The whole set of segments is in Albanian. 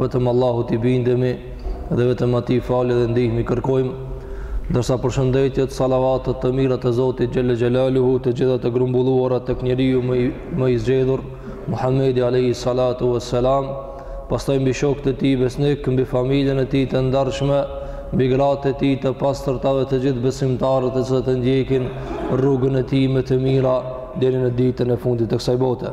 Vetëm Allahut i bindemi dhe vetëm atij falje dhe ndihmë i kërkojmë, ndërsa përshëndetjet, salavatet të mira të Zotit xhelle xhelaluhu të gjitha të grumbulluara tek njeriu më i, më i zgjedhur Muhamedi alayhi salatu wassalam, pastaj mbi shokët e tij besnikë, mbi familjen e tij të ndershme, mbi gratë e tij të pastërta dhe të gjithë besimtarët e që të ndjekin rrugën e tij me të mira deri në ditën e fundit të kësaj bote.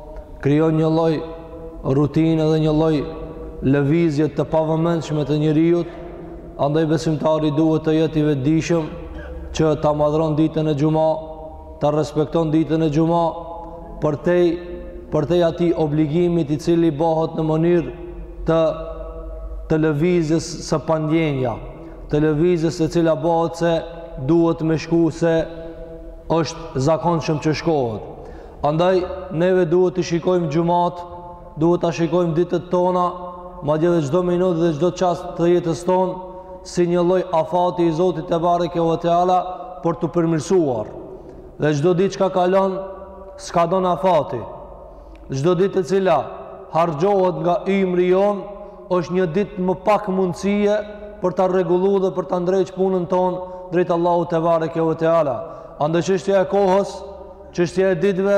krijon një lloj rutine dhe një lloj lëvizje të pavëmendshme të njeriut, andaj besimtari duhet të jetë i vetëdijshëm që ta madhron ditën e xhuma, ta respekton ditën e xhuma përtej, përtej atij obligimit i cili bëhet në mënyrë të të lëvizjes së pandjenja, të lëvizjes e cila bëhet se duhet me shku se është zakonshëm që shkohet. Andaj, neve duhet t'i shikojmë xhumat, duhet t'i shikojmë ditët tona, madje dhe çdo minutë dhe çdo çast të jetës tonë, si një lloj afati i Zotit tebareke ve teala për t'u përmirësuar. Dhe çdo ditë çka kalon, skadon afati. Çdo ditë e cila harxhohet nga ymri jonë, është një ditë më pak mundësie për ta rregullu dhe për ta ndreq punën tonë drejt Allahut tebareke ve teala. Andaj çështja e kohës, Çështja e ditëve,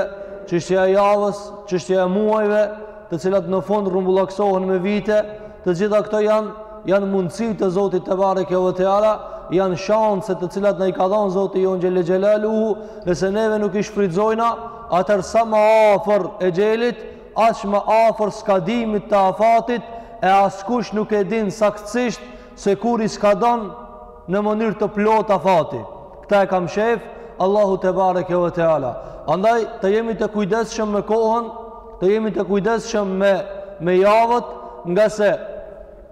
çështja e javës, çështja e muajve, të cilat në fund rrumbullaksohen me vite, të gjitha këto janë janë mundësi të Zotit tebareke ve teala, janë shanse të cilat na i ka dhanë Zoti jonë xhelle xhelaluhu, nëse neve nuk i shfrytëzojna, atëherë sa më afër exhelit, aq më afër skadimit të afatit, e askush nuk e din saktësisht Se kur i skadon në mënyrë të plotë afati. Këta e ka mshef, Allahu tebareke ve teala. Andaj të jemi të kujdesshëm me kohën, të jemi të kujdesshëm me me javët, ngase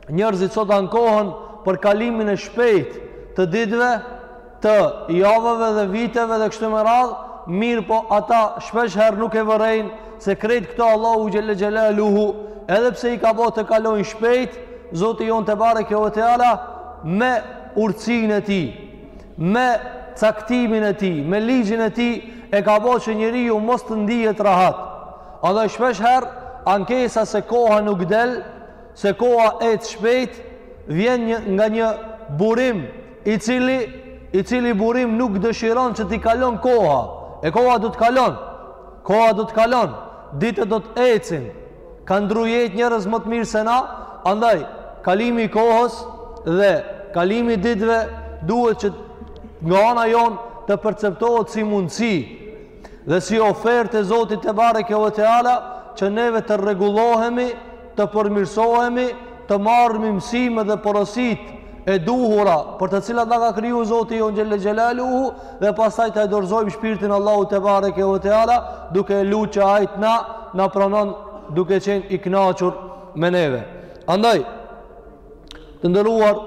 njerëzit sot ankohen për kalimin e shpejt të ditëve, të javëve dhe viteve dhe kështu me radhë, mirëpo ata shpesh herë nuk e vërejnë se krejt këto Allahu xhelle xhelaluhu, edhe pse i ka bërë të kalojnë shpejt, Zoti jonë tebareke ve teala me urtësinë e tij, me caktimin e tij, me ligjin e tij e ka bërë që njeriu mos të ndihet rahat. Edhe shpesh herë ankesa se koha nuk del, se koha ec shpejt, vjen një, nga një burim i cili i cili burim nuk dëshiron që t'i kalon koha e koha do të kalon koha do të kalon ditët do të ecin kanë ndrru jetë njerëz më të mirë se na andaj kalimi i kohës dhe kalimi i ditëve duhet që nga ana jonë të perceptohet si mundësi dhe si ofertë e Zotit tebareke ve teala që neve të rregullohemi të përmirësohemi, të marrmi mësimet dhe porositë e duhura për të cilat na ka kriju Zoti jonë xhel-le xhelaluhu dhe pastaj t'ia dorëzojmë shpirtin Allahut tebareke ve teala duke lut që ai të na pranon duke qenë i knaqur me neve. Andaj, të nderuar,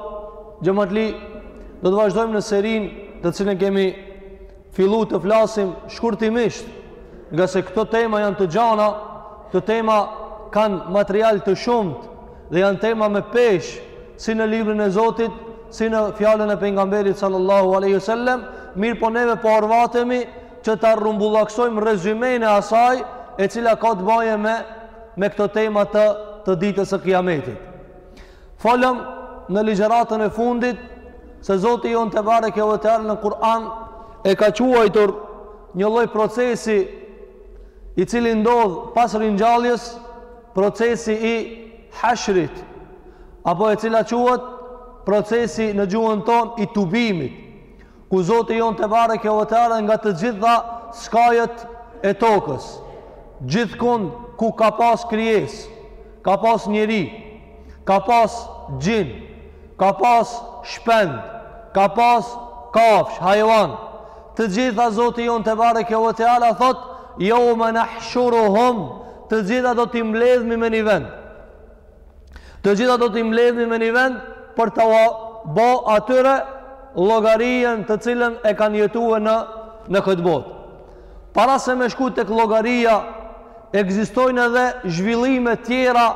xhematli, do të vazhdojmë në serinë të cilën kemi fillu të flasim shkurtimisht, ngase këto tema janë të gjana, këto tema kanë material të shumtë dhe janë tema me peshë, si në librin e Zotit, si në fjalën e pejgamberit sallallahu alejhi ve sel-lem, mirëpo neve po orvatemi që ta rrumbullaksojmë rezymenë e asaj e cila ka të baje me, me këto tema të, të ditës së kiametit. Folëm në ligjëratën e fundit se Zoti jonë tebareke ve teala në Kur'an e ka quajtur një lloj procesi i cili ndodh pas ringjalljes, procesi i hashrit, apo e cila quhet procesi në gjuhën tonë i tubimit. ku Zoti jonë tebareke ve teala nga të gjitha skajët e tokës, gjithkund ku ka pas krijesë, ka pas njeri, ka pas xhin, ka pas shpend, ka pas kafsh, hajvan, të gjitha Zoti jonë tebareke ve teala, thotë, jeume nahshuruhum, të gjitha do t'i mbledhmi në një vend. Të gjitha do t'i mbledhmi në një vend për t'ua bo atyre llogarinë të cilën e kanë jetue në, në këtë botë. Para se me shku tek llogaria, ekzistojnë edhe zhvillime tjera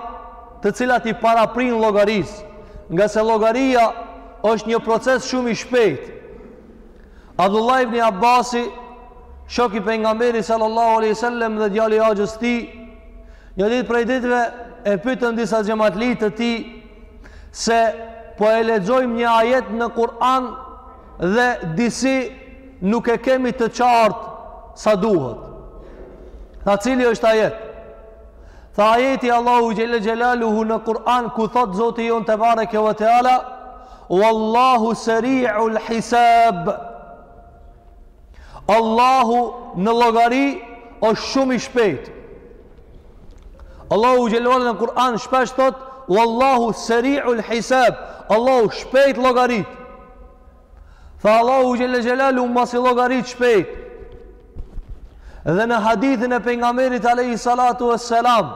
të cilat i paraprijnë llogarisë, ngase llogaria është një proces shumë i shpejt. Abdullah ibn Abasi, shoki i pejgamberit sallallahu alejhi ve sel-lem dhe djali i axhës së tij, Një ditë prej ditëve e pyetën disa xhematli të tij se po e lexojmë një ajet në Kur'an dhe disi nuk e kemi të qartë sa duhet. Tha cili është ajet? Tha ajeti Allahu xhel-le xhelaluhu në Kur'an ku thotë Zoti jonë tebareke ve teala Wallahu seri'u l'hisab Allahu në llogari është shumë i shpejt. Allahu gjelëvarë në Kur'an shpesh thotë, wallahu seri'ul hisab, Allahu shpejt llogarit. Tha Allahu xhel-le xhelaluhu masi llogarit shpejt. Dhe në hadithin e pejgamberit alejhi salatu ve selam,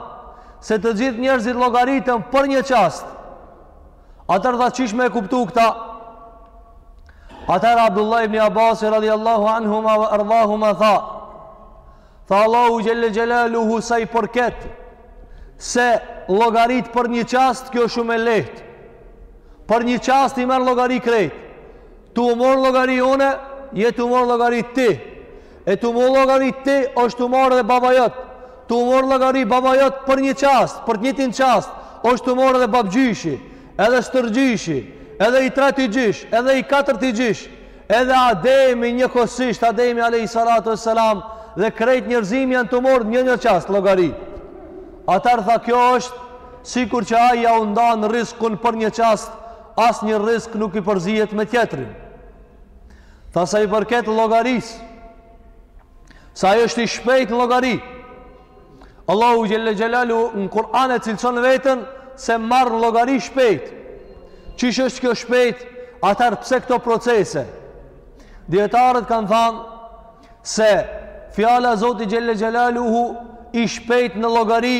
se të gjithë njerëzit llogariten për një çast, Atër tha qysh me e kuptu këta? Atër Abdullah ibn Abasi radiallahu anhuma ve erdahuma tha Tha Allahu xhel-le xhelaluhu sa i përket Se llogarit për një çast kjo shumë e lehtë Për një çast i merr llogari krejt Tu u morë llogari unë Je tu u morë llogari ti E tu morë llogari ti është tu morë edhe baba jot. Tu morë llogari baba jot për një çast, për të njëjtin çast. është tu morë edhe babëgjyshi, edhe stërgjyshi, edhe i treti gjysh, edhe i katërti gjysh. Edhe Ademi njëkohësisht, Ademi alejhi salatu ve selam, dhe krejt njerëzimi janë tu morë në një çast llogari. Atër tha kjo është, sikur që ai jau ndan rriskun për një çast, asnjë rrisk nuk i përzihet me tjetrin. Tha sa i përket llogarisë Sa i është i shpejt në llogari Allahu xhel-le xhelaluhu në Kur'an e cilëson vetën Se merr në llogari shpejt Qysh është kjo shpejt Atër pse këto procese Dijetarët kanë thanë Se fjala Zoti xhel-le xhelaluhu I shpejt në llogari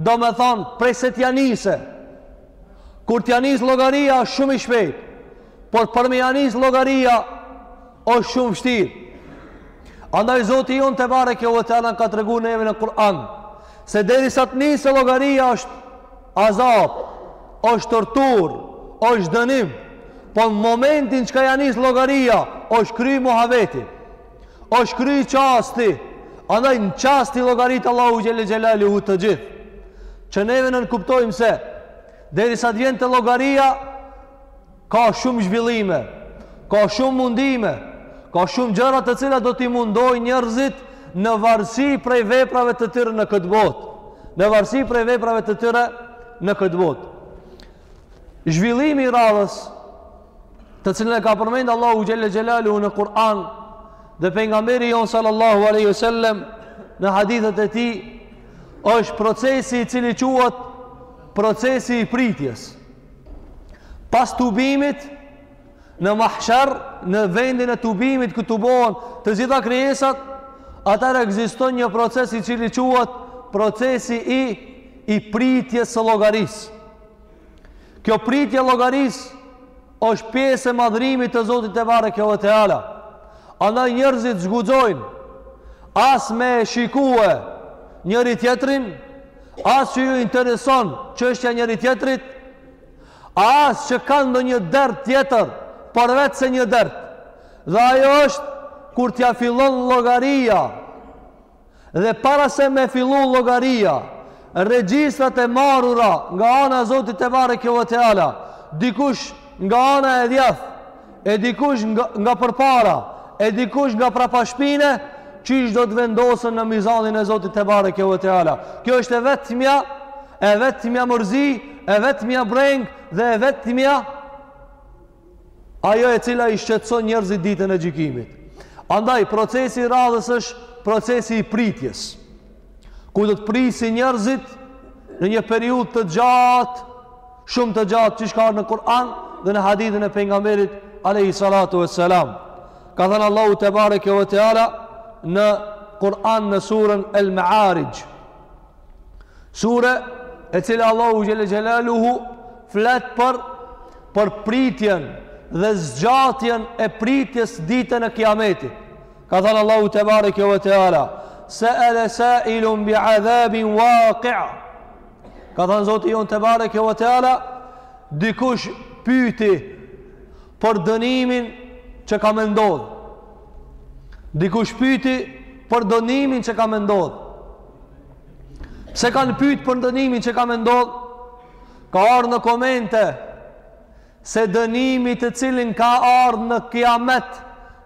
Domethanë prej se t'ja nise Kur t'ja nisë llogaria është shumë i shpejt Por për me ja nis llogaria është shumë vështirë. Andaj Zoti jonë tebareke ve teala ka tregu neve në Kur'an se derisa të nisë llogaria është azab, është torturë, është dënim. Po në momentin çka ja nis llogaria, është kry muhabeti, është kry çasti, andaj në çast i llogarit Allahu xhel-le xhelaluhu të gjithë. Që neve në nënkuptojmë se, derisa të vjen te llogaria, Ka shumë zhvillime, ka shumë mundime, ka shumë gjëra të cilat do t'i mundojë njerëzit në varësi prej veprave të tyre në këtë botë. Në varësi prej veprave të tyre në këtë botë. Zhvillimi i radhës, të cilën e ka përmendë Allahu xhel-le xhelaluhu në Kur'an, dhe pengamberi jonë sallallahu alejhi ve sel-lem në hadithet e tij, është procesi i cili quhet procesi i pritjes. Pas tubimit në mahsher, në vendin e tubimit ku tubohen të gjitha krijesat, atër ekziston një proces i cili quhet procesi i, i pritjes së llogarisë. Kjo pritje e llogarisë është pjesë e madhërimit të Zotit tebareke ve teala. Andaj njerëzit s'guxojnë as me shikue njëri tjetrin, As që ju intereson çështja e njëri-tjetrit, as që kanë ndonjë dert tjetër përveç se një dert. Dhe ajo është kur t'ia fillon llogaria. Dhe para se me fillu llogaria, regjistrat e marrura nga ana e Zotit tebareke ve teala, dikush nga ana e djathtë E dikush nga, nga përpara, e dikush nga prapashpine, qysh do të vendosën në mizanin e Zotit tebareke ve teala. Kjo është e vetmja, e vetmja mërzi, e vetmja brengë dhe e vetmja ajo e cila i shqetëson njerëzit ditën e gjykimit. Andaj, procesi i radhës është procesi i pritjes, ku do të presin njerëzit në një periudhë të gjatë Shumë të gjatë qysh ka ardh në Kur'an dhe në hadithin e pejgamberit alejhi salatu ve selam. Ka thënë Allahu tebareke ve teala në Kur'an në surën El Me'arixh. Sure e cila Allahu xhelle xhelaluhu flet për për pritjen dhe zgjatjen e pritjes ditën e kiametit. Ka thënë Allahu tebareke ve teala. Se'ele sailun bi adhabin waqi'. Ka thënë Zoti jonë tebareke ve teala, dikush pyti për dënimin që ka me ndodh. Dikush pyti për dënimin që ka me ndodh. Pse kanë pyt për dënimin që ka me ndodh, ka ardh në komente Se dënimi të cilin ka ardhë në Kijamet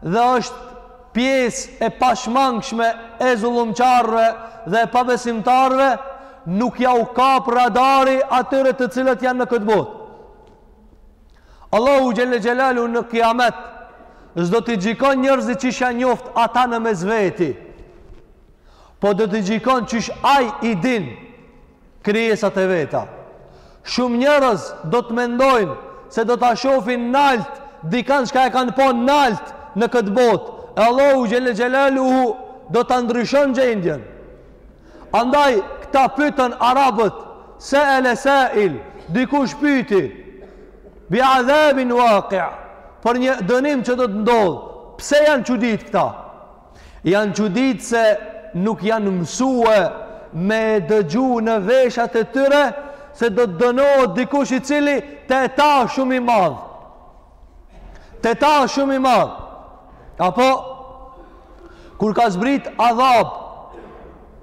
dhe është pjesë e pashmangshme e zullumqarëve dhe e pabesimtarëve, nuk jau kap radari atyre të cilët janë në këtë botë. Allahu xhelle xhelaluhu në Kijamet, s'do t'i gjykon njerëzit qysh janë njoft ata në mes veti, po do t'i gjykon qysh ai i din, krijesat e veta. Shumë njerëz do të mendojnë se do ta shofin nalt dikan që e kanë pa nalt në këtë botë. E Allahu xhelle xhelaluhu do ta ndryshon gjendjen. Andaj këta pytën arabët se'ele sail, dikush pyti bi adhabin waqi' për një dënim që do të ndodh. Pse janë çudit këta? Janë çuditë se nuk janë mësue me dëgju në veshat e tyre se do të dënohet dikush i cili te ta shumë i madh. Te ta shumë i madh. Apo, kur ka zbrit adhab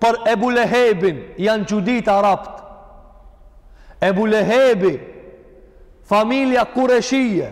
për Ebu Lehebin, janë çuditë arabët. Ebu Lehebi, familja kureshije,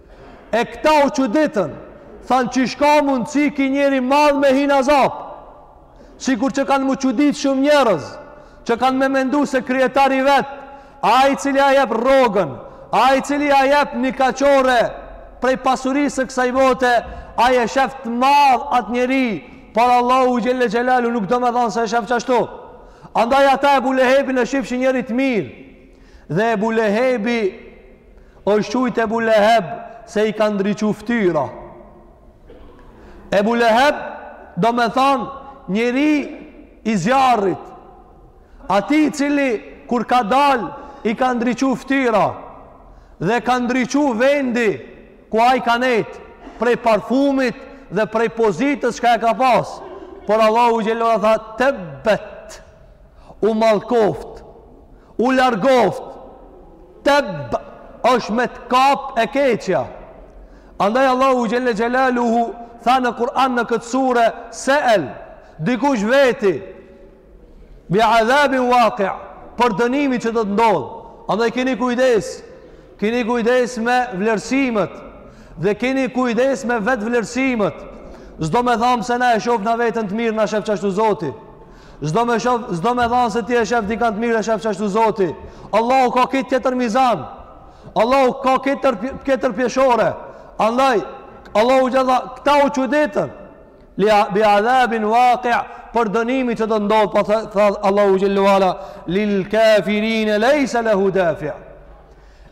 E këta u çuditën, thanë qysh ka mundësi ky njeri madh me hi n'azap. Sikur që kanë me u çudit shumë njerëz, që kanë me mendu se kryetari vet, ai i cili ja jep rrogën, ai i cili ja jep një kaçore prej pasurisë së kësaj bote, ai e shef të madh atë njeri, por Allahu xhelle xhelaluhu nuk do me thanë se e shef qashtu. Andaj ata Ebu Lehebin e shifshin njeri të mirë. Dhe Ebu Lehebi Është qujt Ebu Leheb se i ka ndriçu ftyra. Ebu Leheb do me than njeri i zjarrit. Atij i cili kur ka dal i ka ndriçu ftyra dhe ka ndriçu vendi ku ai ka nejt prej parfumit dhe prej pozitës çka e ka pas. Por Allahu xhelaluhu tha tebbet. u mallkoft, u largoft, tebb është me të kap e keqja. Andaj Allahu xhelle xhelaluhu tha në Kur'an në këtë sure, seele, dikush veti, bi adhabin waqi', për dënimin që do të ndodhë. Andaj keni kujdes, keni kujdes me vlerësimet, dhe keni kujdes me vetëvlerësimet. S'do me thanë se na e shof na veten të mirë, na shef qashtu Zoti. S'do me shof, s'do me thanë se ti e shef dikan të mirë e shef qashtu Zoti. Allahu ka krejt tjetër mizan. Allahu ka krejt tjetër peshore. Andaj, Allahu xhelle tha, këta u çuditën. Bi adhabin waqi' për dënimin që do ndodhë, pastaj tha Allahu xhelle ve ala, lil kafirine lejse lehu dafi'.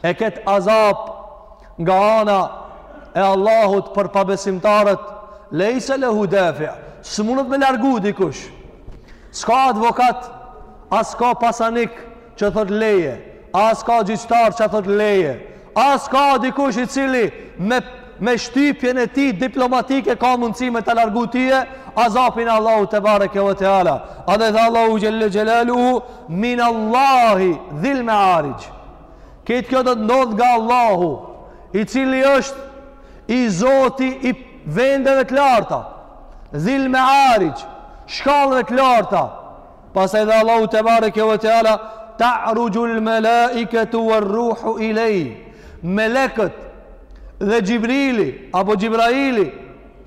E ket azap nga ana e Allahut për pabesimtarët, lejse lehu dafi', s'mundet me largu dikush. S'ka advokat, as ka pasanik që thot leje, as ka gjyqtar që thot leje, as ka dikush i cili me, me shtypjen e tij diplomatike ka mundësi me ta largu tyje, azapin e Allahut tebareke ve teala. Edhe tha Allahu xhelle xhelaluhu, min Allahi dhil mearixh. Krejt kjo do të ndodhë nga Allahu, i cili është i zoti i vendeve të larta, dhil mearixh, shkallëve të larta, pastaj tha Allahu tebareke ve teala, ta'ruxhul melaiketu ve rruhu ilejh, melekët dhe Xhibrili, apo Xhibraili,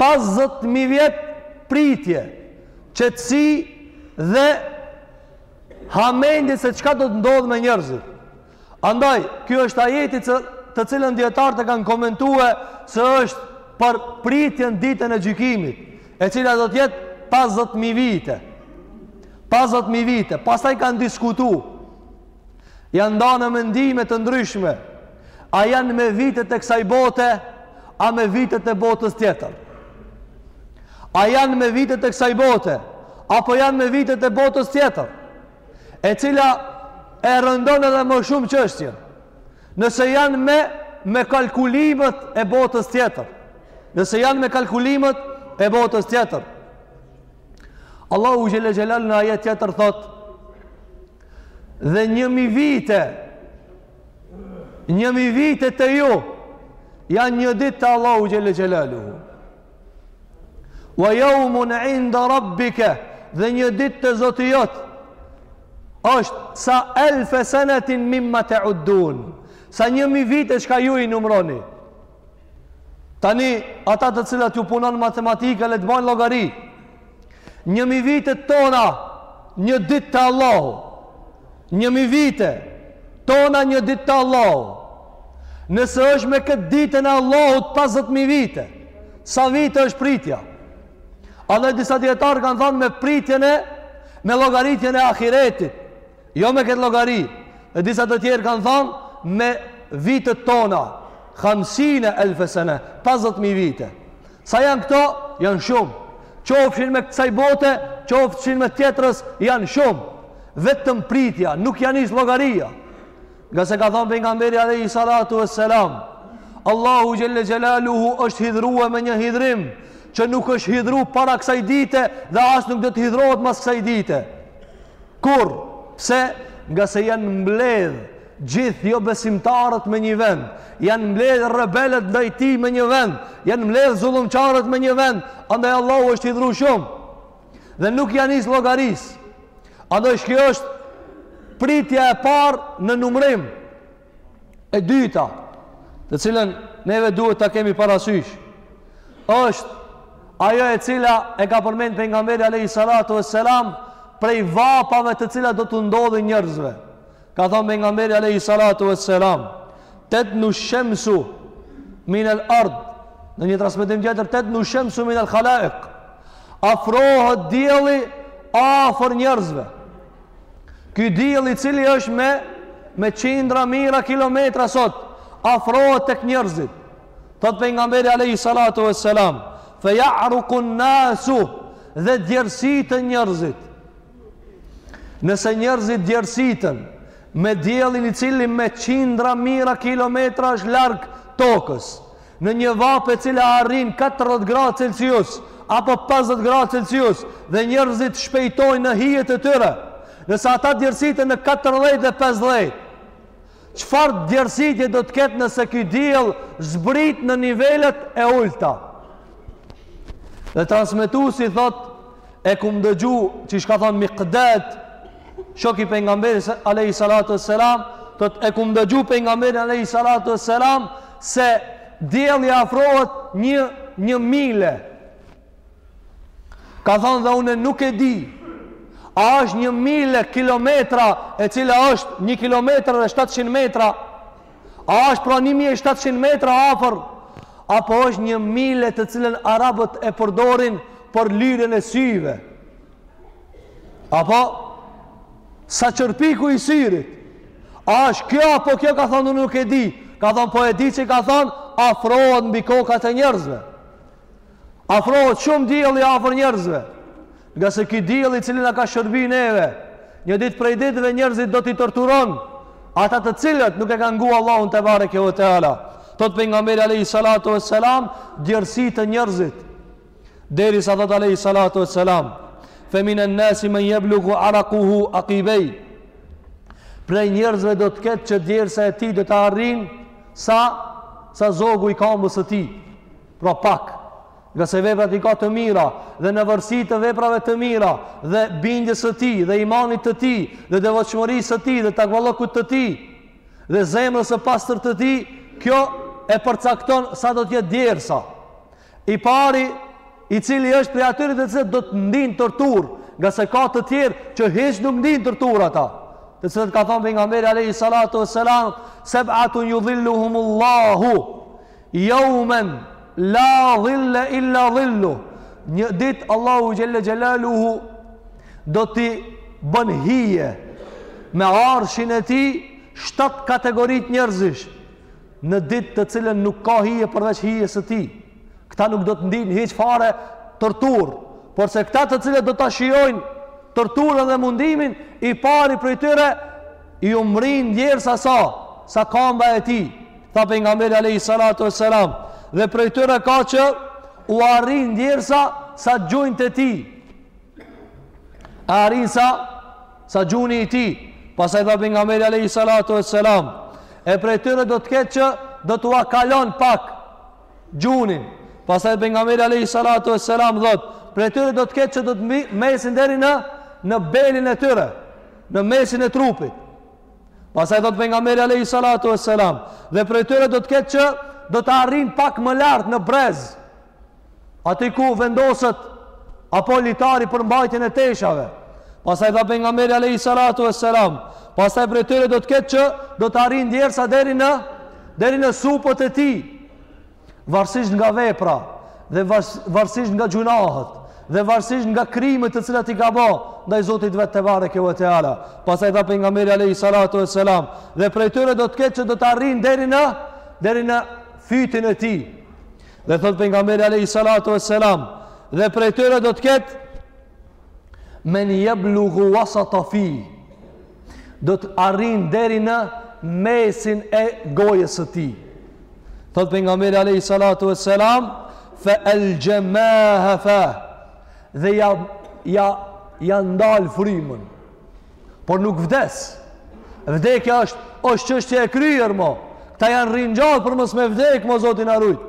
Pesëdhjetë mijë vjet pritje, qetësi dhe hamendje se çka do të ndodhë me njerëzit. Andaj, kjo është ajeti të cilën djetarët e kanë komentue se është për pritjen ditën e gjykimit, e cila do të jetë pesëdhjetë mijë vite. Pesëdhjetë mijë vite, pastaj kanë diskutu Janë nda në mendime të ndryshme. A janë me vitet e kësaj bote, a me vitet e botës tjetër. A janë me vitet e kësaj bote, apo janë me vitet e botës tjetër. E cila e rëndon edhe më shumë çështje. Nëse janë me, me kalkulimet e botës tjetër. Nëse janë me kalkulimet e botës tjetër. Allahu xhel-le xhelalu në ajet tjetër thotë, dhe një mijë vite një mijë vite te ju janë një ditë te Allahu xhel-le xhelaluhu wa jaumun inda rabbike dhe një ditë te Zoti jot është sa elfe senetin mimma teuddun sa një mijë vite çka ju i numroni Tani, ata të cilat ju punon matematika, le të bajnë llogari. Një mijë vite tona, një ditë te Allahu. Një mijë vite tona, një ditë te Allahu. Nëse është me këtë ditën e Allahut, 50.000 vite. Sa vite është pritja? Edhe disa dijetarë kanë thanë me pritjen e, me llogaritjen e ahiretit. Jo me këtë llogari, e disa të tjerë kanë thanë, me vitet tona, hamsine elfe sene, 50.000 vite. Sa janë këto? Janë shumë. Qofshin me kësaj bote, qofshin me tjetrës, janë shumë. Vetëm pritja, nuk ia nis llogaria. Ngase ka thonë pejgamberi alejhi salatu vesselam, Allahu xhel-le xhelaluhu është hidhërue me një hidhërim, që nuk është hidhëru para kësaj dite dhe as nuk do të hidhërohet mas kësaj dite. Kurr, pse? Ngase janë mbledh gjithë jobesimtarët me një vend, janë mbledh rebelët ndaj tij me një vend, janë mbledh zullumqarët me një vend, andaj Allahu është hidhëru shumë, dhe nuk ia nis llogarisë, andaj kjo është pritja e parë në numrim, E dyta, të cilën neve duhet ta kemi parasysh, është ajo e cila e ka përmend pejgamberi alayhi salatu vesselam prej vapave të cilat do t'u ndodhin njerëzve. Ka thonë pejgamberi alayhi salatu vesselam, "Tadnu shamsu min al-ard." Në një transmetim tjetër, "Tadnu shamsu min al-khalaiq." Afrohet dielli afër njerëzve. Ky diell i cili është me me qindra mijëra kilometra sot afrohet tek njerëzit. Thotë pejgamberi alayhi salatu vesselam, "Fa ya'ruqu nasu dhe djersiten njerëzit." Nëse njerëzit djersiten me diellin i cili me qindra mijëra kilometra është larg tokës, Në një vapë e cila arrin katërdhjetë gradë Celsius apo pesëdhjetë gradë Celsius dhe njerëzit shpejtojnë në hijet e tyre, nëse ata djersiten në katërdhjetë dhe pesëdhjetë, çfarë djersitje do të ketë nëse ky diell zbrit në nivelet e ulëta? Dhe transmetuesi thotë e kum dëgju qysh ka thonë Mikdad shoki i pejgamberit alejhi salatu ve selam thotë e kum dëgju pejgamberin alejhi salatu ve selam se dielli afrohet një, një mile ka thonë dhe une nuk e di a është një mile kilometra e cila është një kilometër dhe 700 metra A është pra 1700 metra afër apo është një mile të cilën arabët e përdorin për lyrjen e syve? Apo sa qerpiku i syrit? A është kjo apo kjo ka thonë nuk e di? Ka thonë po e di që ka thonë afrohet mbi kokat e njerëzve. Afrohet shumë dielli afër njerëzve, ngase ky diell i cili na ka shërby neve, një ditë prej ditëve njerëzit do t'i torturon ata të cilët nuk e kanë ngu Allahun tebareke ve teala. Thotë pejgamberi alayhi salatu vesselam, djersiten njerëzit. Derisa thotë alayhi salatu vesselam, fe minan nasi men yablugu araquhu aqibay. Prej njerëzve do të ketë që djersa e tij do të arrinë sa sa zogu i kambës së tij. pra pak, ngase veprat i ka të mira dhe në varësi të veprave të mira dhe bindjes së tij dhe imanit të tij dhe devotshmërisë së tij dhe takvallëkut të tij dhe zemrës së pastër të tij kjo e përcakton sa do të jetë djersa i pari i cili është prej atyre të cilët do të ndinë torturë ngase ka të tjerë që hiç nuk ndinë torturë ata të cilët ka thonë pejgamberi alejhi salatu ve selam seb'atun judhil-luhumullahu Yawmen la dhille illa dhillu Një ditë Allahu Xhel-le Xhelaluhu do t'i bën hije me arshin e tij shtatë kategori njerëzish në ditë të cilën nuk ka hije përveç hijes së tij këta nuk do të ndinë hiç fare torturë porse këta të cilët do ta shijojnë torturën dhe mundimin i pari prej tyre iu mrrin djersa sa sa kamba e tij Tha pejgamberi alejhi salatu ve selam Dhe prej tyre ka që U arrin djersa Sa gjunjt e tij Arrin sa Sa gjuni i tij Pastaj tha pejgamberi alejhi salatu ve selam E prej tyre do të ketë që Do t'ua kalon pak gjunin Pastaj pejgamberi alejhi salatu ve selam thotë Prej tyre do të ketë që do të mesin deri në Në belin e tyre Në mesin e trupit Pastaj thot pejgamberi alayhi salatu vesselam. Dhe prej tyre do të ketë që do ta arrijnë pak më lart në brez. Aty ku vendoset apo litari për mbajtjen e teshave. Pastaj thot pejgamberi alayhi salatu vesselam. Pastaj prej tyre do të ketë që do ta arrijnë djersa deri në, deri në supet e tij. varësisht nga vepra dhe varësisht nga gjunahët dhe varësisht nga krimet të cilat i ka bo ndaj Zotit vet tebareke ve teala. Pastaj tha pejgamberi alayhi salatu vesselam, dhe prej tyre do të ketë që do ta arrijnë deri në deri në fytin e tij. Dhe thot pejgamberi alayhi salatu vesselam, dhe prej tyre do të ketë men yablughu wasata fihi do të arrin deri në mesin e gojës së tij thot pejgamberi alayhi salatu vesselam fa aljamaha fah dhe ja ja ja ndal frymën Por nuk vdes. Vdekja është, është çështje e kryer, mo. Këta janë ringjallë për mos me vdekë mo, Zoti na rujt.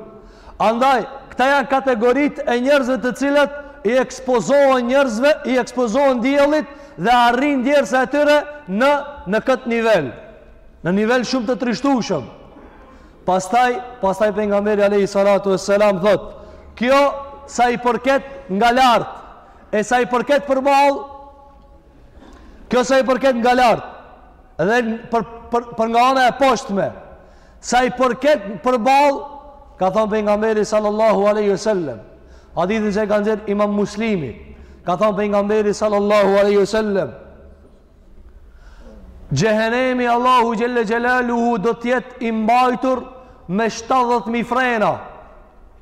Andaj, këta janë kategoritë e njerëzve të cilët i ekspozohen njerëzve, i ekspozohen diellit dhe arrin djersa e tyre në, në këtë nivel. Në nivel shumë të trishtueshëm. Pastaj, pastaj pejgamberi alayhi salatu vesselam thotë, kjo sa i përket nga lart, e sa i përket përballë, Kjo sa i përket nga lart edhe për për për nga ana e poshtme. Sa i përket përballë, ka thanë pejgamberi sallallahu alaihi wasallam. Hadithin që e ka nxjerr Imam Muslimi, ka thanë pejgamberi sallallahu alaihi wasallam. Xhehenemi Allahu Xhelle Xhelaluhu do të jetë i mbajtur me 70.000 frena.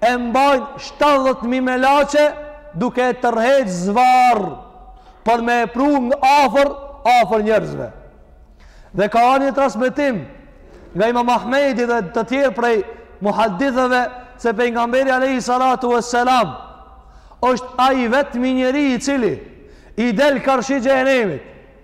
e mbajnë shtatëdhjetë mijë melaqe duke e tërhek zvarr për me e pru afër afër njerëzve dhe ka ardh një transmetim nga imam Ahmedi dhe të tjerë prej muhaddithëve se pejgamberi alayhi salatu vesselam është ai vetmi njeri i cili i del karshi xhehenemit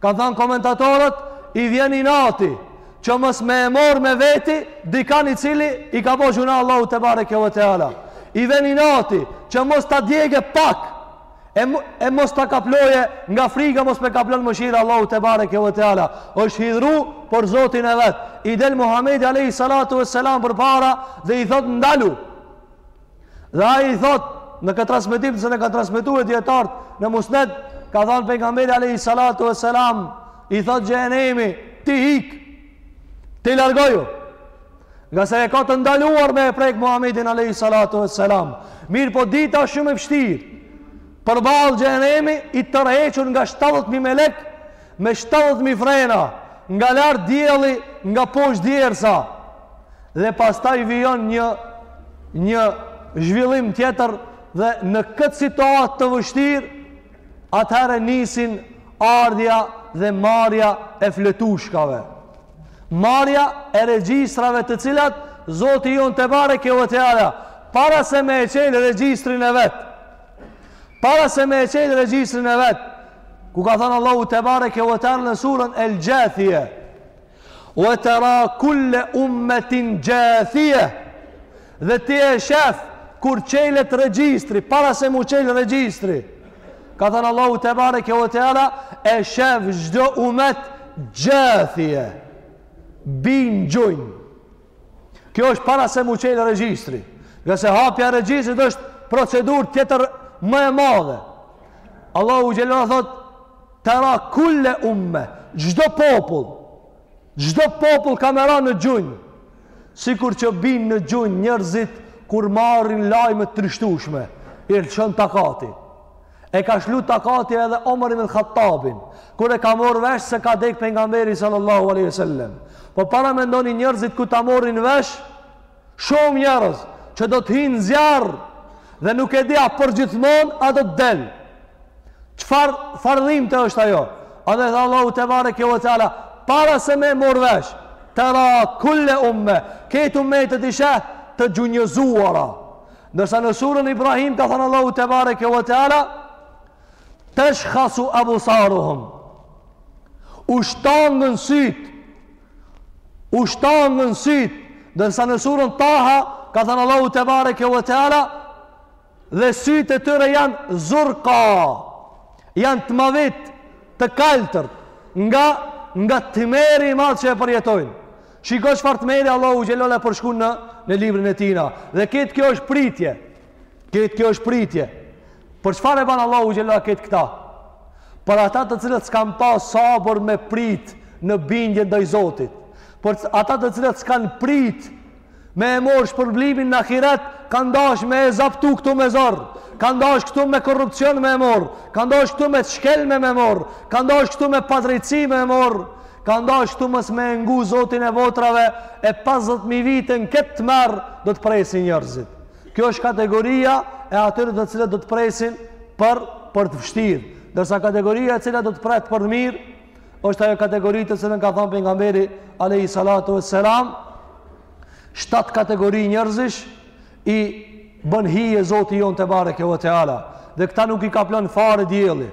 Kanë thanë komentatorët, i vjen inati që mos me e morr me veti dikan i cili i ka bo gjunah Allahut tebareke ve teala. I vjen inati që mos ta djege pak e, e mos ta kaploje nga frika mos me kaplu mëshira Allahut tebareke ve teala. Është hidhru për Zotin e vet. I del Muhamedi alayhi salatu vesselam përpara dhe i thot ndalu. Dhe ai i thot në këtë transmetim se na kanë transmetu dijetart në Musnad, ka thanë pejgamberi alayhi salatu vesselam, i thot xhehenemi, ti ik. Ti largohu. Ngase e ka të ndaluar me e prek Muhammedin alayhi salatu vesselam. Mirëpo dita asht shumë e vështirë. Përballë xhehenemi i tërhequr nga 70000 melek me shtatëdhjetë mijë frena, nga lart dielli, nga poshtë djersa, dhe pastaj vijon një një zhvillim tjetër dhe në këtë situatë të vështirë atëherë nisin ardhja dhe marrja e fletushkave. Marrja e regjistrave të cilat Zoti jonë tebareke ve teala para se me e çel regjistrin e vet. Para se me e çel regjistrin e vet, kur ka thënë Allahu tebareke ve teala në surën El Xhathije, ue tera kulle ummetin xhathije, dhe ti e shef, kur çelet regjistri, para se m'u çel regjistri, ka thënë Allahu tebareke ve teala, e shef çdo umet xhathije, bin n'gjunjë, Kjo është para se m'u çel regjistri. Ngase hapja e regjistrit është procedurë tjetër më e madhe. Allahu xhelala thotë, tera kulle umme, çdo popull, çdo popull ka me ra në gjunjë, sikur që bin në gjunjë njerëzit, kur marrin lajme të trishtushme, i lëshon takati. E ka shlu takati edhe Omer ibn Khattabin, kur e ka morë vesh se ka dek pejgamberi sallallahu aleyhi sallem. Po paramendoni njerëzit kur ta morin vesh, shumë njerëz që do të hin n'zjarr dhe nuk e di a përgjithmonë, a do të del. Çfarë farë dhimte është ajo? Edhe tha Allahu tebareke ve teala, para se me e morë vesh, tera kulle umme, krejt ummetet i sheh të gjunjëzuara, Ndërsa në surën Ibrahim ka thënë Allahu tebareke ve teala tashkhasu absaruhum. U shtangën sytë. U shtangën sytë. Ndërsa në surën Taha ka thënë Allahu tebareke ve teala dhe sytë e tyre janë zurqa. Janë të mavit, të kaltër nga nga tmerri i madh që e përjetojnë. Shiko çfarë tmerri Allahu xhelala e përshkrun në në librin e tina. Dhe krejt kjo është pritje. Krejt kjo është pritje. Për çfarë e bën Allahu xhelala krejt këta? Për ata të cilët s'kan pas sabër me prit në bindje ndaj Zotit. Për ata të cilët s'kan prit Me e mor shpërblimin në ahiret, kanë dash me e zaptu këtu me zor. Kanë dash këtu me korrupsion me e mor. Kanë dash këtu me shkelme me mor. Kanë dash këtu me padrejtësi me e mor. Kanë dash këtu mos me e ngu Zotin e botrave e 50000 vite në këtë tmerr do të presin njerëzit. Kjo është kategoria e atyre të cilët do të presin për për të vështirë, ndërsa kategoria e cila do të pret për të mirë është ajo kategori të cilën ka thanë pejgamberi alayhi salatu wassalam shtatë kategori njerëzish i bën hije Zoti jonë tebareke ve teala dhe këta nuk i kaplon fare dielli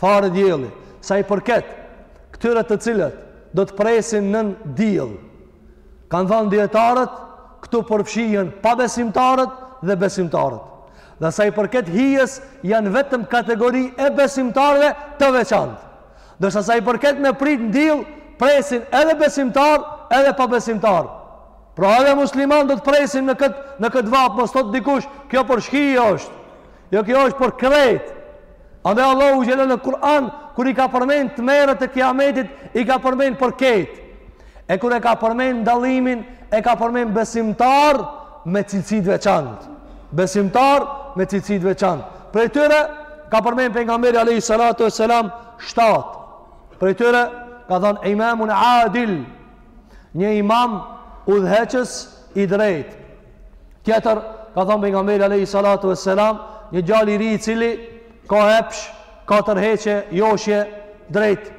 fare dielli sa i përket këtyre të cilët do të presin nën diell kanë thënë dietarët këtu përfshihen pabesimtarët dhe besimtarët dhe sa i përket hijes janë vetëm kategori e besimtarëve të veçantë Ndërsa sa i përket me prit në dill, presin edhe besimtarë, edhe pabesimtarë. Pra edhe muslimanë do të presin në këtë, në këtë vapë, mos thotë dikush, kjo për shki jo është, jo kjo është për krejt. Andaj Allahu xhele në Kur'an, kur i ka përmen tmerret e kiametit, i ka përmen për krejt. E kur e ka përmend dallimin, e ka përmend besimtarë me cilësi të veçantë. Besimtarë me cilësi të veçantë. Prej tyre ka përmend pejgamberi alayhi salatu vesselam 7. Prej tyre ka thonë imamun adil, një imam udhëheqës i drejtë. Tjetër ka thonë pejgamberi alayhi salatu vesselam një djalë i ri i cili ka epsh, ka tërheqje, joshje drejt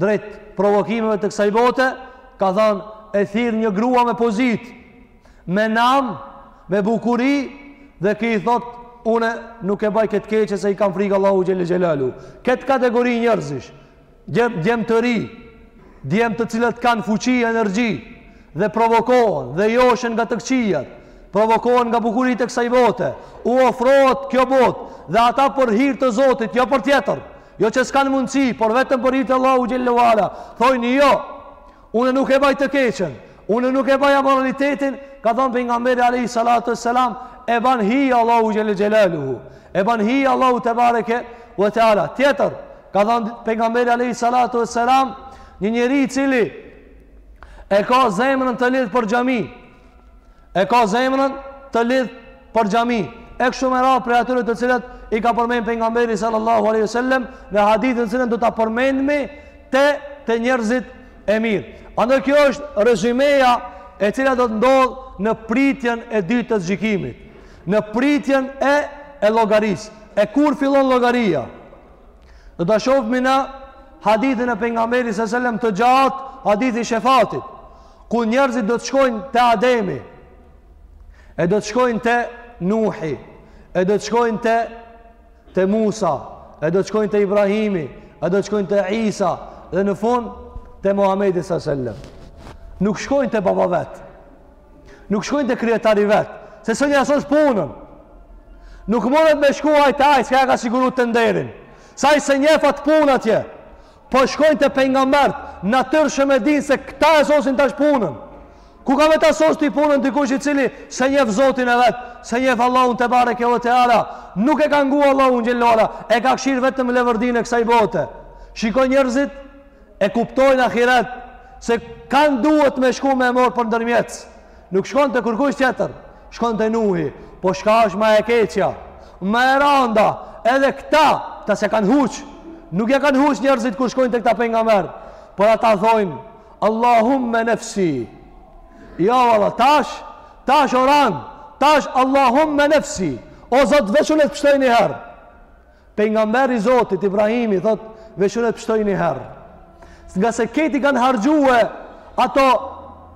drejt provokimeve të kësaj bote, ka thanë e thirr një grua me pozitë, me nam, me bukuri dhe ky i thotë unë nuk e baj këtë keqe se i kam frikë Allahu xhele xhelaluhu. Këtë kategori njerëzish, djem të ri, djem të cilët kanë fuqi, energji dhe provokohen dhe joshen nga të këqijat, provokohen nga bukuritë e kësaj bote, u ofrohet kjo botë dhe ata për hir të Zotit, jo për tjetër. Jo që s'kanë mundësi, por vetëm për hir të Allahu xhele ve ala. Thojnë, jo, unë nuk e baj të keqen, unë nuk e baj amoralitetin, ka thonë pejgamberi alejhi salatu ve selam, e ban hije Allahu xhele xhelaluhu, e ban hije Allahu tebareke ve teala. Tjetër, ka thonë pejgamberi alejhi salatu ve selam, një njeri i cili e ka zemrën të lidh për xhami, E ka zemrën të lidh për xhami. E kështu me radhë prej atyre të cilët i ka përmend pejgamberi sallallahu alaihi wasallam në hadithin të cilin do ta përmendmi te te njerëzit e mirë. Anda kjo është rezumeja e cila do të ndodhë në pritjen e ditës gjykimit, në pritjen e e llogarisë. E kur fillon llogaria? Do ta shofmi në hadithin e pengamberi së sellem të gjatë, hadithi i shefatit, kur njerëzit do të shkojnë te Ademi, e do të shkojnë te Nuhi, e do të shkojnë te, te Musa, e do të shkojnë te Ibrahimi, e do të shkojnë te Isa, dhe në fund te Muhammedi së sellem. Nuk shkojnë te baba vet, Nuk shkojnë te kryetari vetë, se s'un ja sos punën. Nuk mundet me shku ai te ai, s'ka ka siguru tenderin. Se ai s'e njef at punë atje, po shkojnë te pejgamberët, natyrshëm e dinë se këta e sosin tash punën. Ku ka me ta sos ty punën dikush i cili s'e njef Zotin e vet, s'e njef Allahun tebareke ve teala, nuk e ka ngu Allahun xhele ve ala, e ka kqyr vetëm leverdinë e kësaj bote. Shiko njerëzit, e kuptojnë ahiret se kan duhet me shku me marrë për ndërmjetës nuk shkon te kërkush tjetër shkon te Nuhi po shka është ma e keqja ma e randa edhe këta këta s'ja kanë huq nuk ja kanë huq njerëzit kur shkojnë te këta pejgamberë por ata thojnë Allahumme nefsi jo valla tash tash oran tash Allahumme nefsi o Zot veç unë të pshtoj një herë Pejgamberi i Zotit, Ibrahimi, thot, veç unë të pshtoj një herë. Ngase krejt i kanë harxhu ato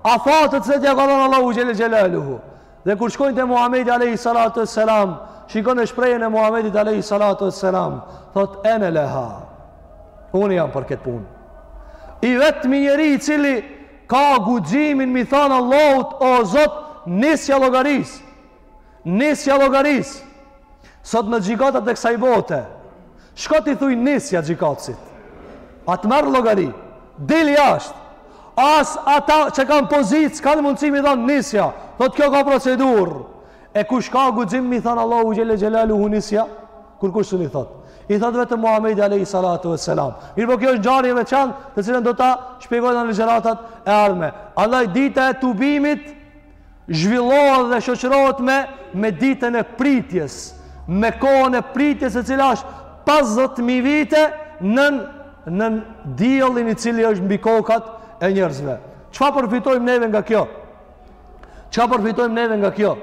afatet se tja ka dhënë Allahu xhele xhelaluhu. Dhe kur shkojnë te Muhammedi alejhi salatu ve selam, shikone shprehjen e Muhammedit alejhi salatu ve selam, thot, ene leha, unë jam për këtë punë. I vetmi njeri i cili ka guximin mi thanë Allahut, o Zot, nisja llogarisë, Nisja llogarisë. Sot në gjikatat e kësaj bote, shko ti thuj nisja gjikatësit. A të merr llogari. Dil jashtë. As ata që kanë pozitë, s'kanë mundësi mi thanë nisja. Thot kjo ka procedurë. E kush ka guxim mi thanë Allahu xhele xhelaluhu nisja? Kurkush s'un i thot. I thot vetëm Muhammedi alejhi salatu ve selam. Mirëpo kjo është ngjarje e veçantë, të cilën do ta shpjegojmë në ligjëratat e ardhme. Andaj dita e tubimit, zhvillohet dhe shoqërohet me me ditën e pritjes, me kohën e pritjes e cila është 50.000 vite nën nën diellin i cili është mbi kokat e njerëzve. Çfarë përfitojmë neve nga kjo? Çfarë përfitojmë neve nga kjo?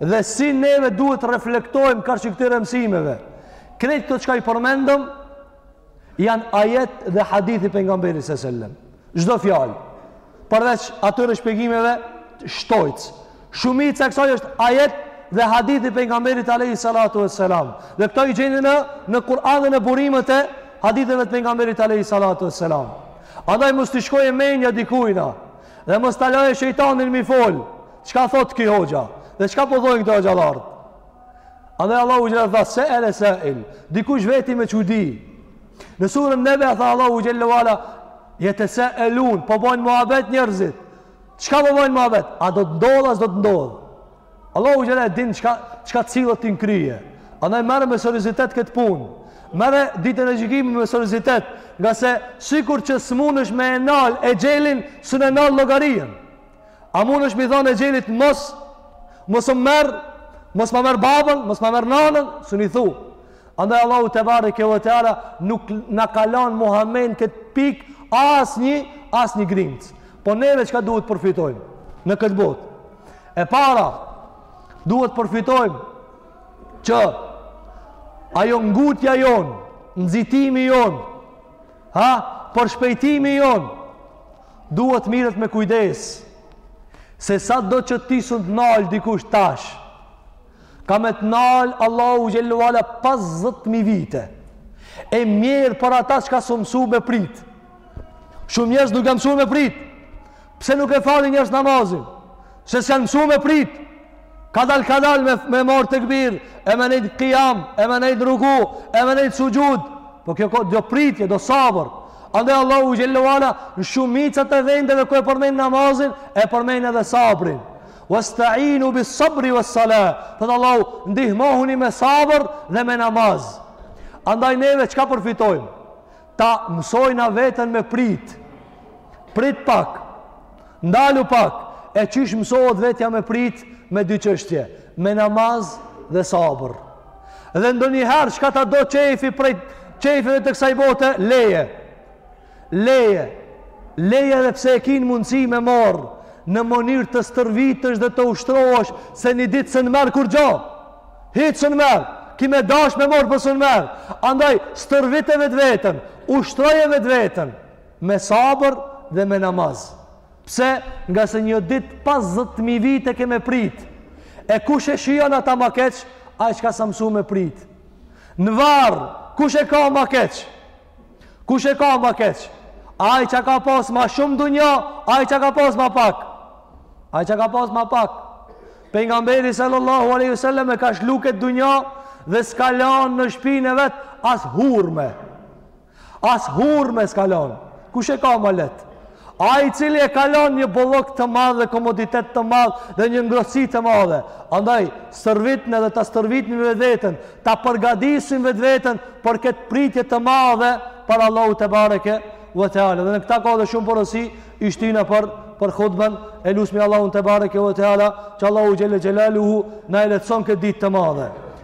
Dhe si neve duhet të reflektojmë karshi këtyre mësimeve? Krejt këto çka i përmendëm janë ajet dhe hadith i pejgamberit së sellem. Çdo fjalë, përveç atyre shpjegimeve shtojcë. Shumica e kësaj është ajet dhe hadith i pejgamberit alejhi salatu ve selam. Dhe këto i gjeni në, në Kur'an dhe në burimet e haditheve të pejgamberit alejhi salatu ve selam. Andaj mos t'i shkojë menja dikujna dhe mos ta lojë shejtanin mi fol. Çka thotë ki hoxha? Dhe çka po thojnë këta hoxha Andaj Allahu xhele tha, seele sail, dikush veti me çudi. Në suren Nebe, tha Allahu xhele ve ala, jetesaelun, po bojnë muhabet njerëzit. Çka po bojnë muhabet? A do të ndodhë, a s'do të ndodhë? Allahu xhele e din çka, çka t'sillet ty në krye. Andaj merre me seriozitet këtë punë. Merre ditën e gjikimit me seriozitet, ngase sikur që s'munesh me e nal exhelin, s'un e nal llogarinë. A mundesh me i thanë exhelit mos mos më merr, mos ma merr babën, mos ma merr nanën, s'un i thu. Andaj Allahu tebareke ve teala nuk na ka lanë Muhamedi n'kët pikë asnjë asnjë grimcë. Po neve çka duhet përfitojmë në këtë botë? E para duhet përfitojmë që ajo ngutja jonë, nxitimi jonë apo përshpejtimi jonë, duhet t'mirret me kujdes, se sado që ti s'un të nal dikush tash, ka me të nalë Allahu Xhelle ve ala 50.000 vite, e mjerë për ata çka s'u mësu me pritë, shumë njerëz nuk janë mësu me pritë, Pse nuk e falin njerëzt namazin? Se s'janë mësu me prit. Kadal, kadal me, me marrë tekbir, e me nejtë kijam, e me nejtë ruku, e me nejtë suxhud. Po kjo ko, do pritje, do sabër. Andaj Allahu Xhelle ve ala, në shumicën e vendeve ku e përmen namazin, e përmen edhe sabrin. Wasta'inu bis sabri was sala. Thot Allahu, ndihmohuni me sabër dhe me namaz. Andaj neve çka përfitojmë? Ta mësojna veten me prit. Prit pak. Ndalu pak. E çish mësohet vetja me prit me dy çështje, me namaz dhe sabër. Dhe ndonjëherë çka ta do çefi prej çefeve të kësaj bote, leje. Leje. Leje edhe pse e ki n'mundësi me marr në mënyrë të stërvitesh dhe të ushtrohesh se një ditë s'un merr kurgjo. Hiç s'un merr. Ki me dash me marr, po s'un merr. Andaj stërvite vetveten, ushtroje vetveten me sabër dhe me namaz. Pse? Ngase një ditë 50000 vite ke me prit. E kush e shijon ata ma keq? Ai çka s'a mësu me prit. Në varr, kush e ka ma keq? Kush e ka ma keq? Ai që ka pas ma shumë dunja, ai që ka pas ma pak. Ai që ka pas ma pak. Pejgamberi sallallahu aleyhi wasallam e ka lshu këtë dunja dhe s'ka lanë në shpinë e vet as hurme. As hurme s'ka lanë. Kush e ka ma leht? Ai i cili e ka lon një bollok të madh dhe komoditet të madh dhe një ngrohtësi të madhe. Andaj, stërvitni dhe ta stërvitim vetveten, ta përgatisim vetveten për këtë pritje të madhe para Allahut tebareke ve teala. Dhe në këta ka edhe shumë porosi i shtijna për për hutben e lusmi Allahun tebareke ve teala, që Allahu xhelle xhelaluhu na e lehtëson këtë ditë të madhe.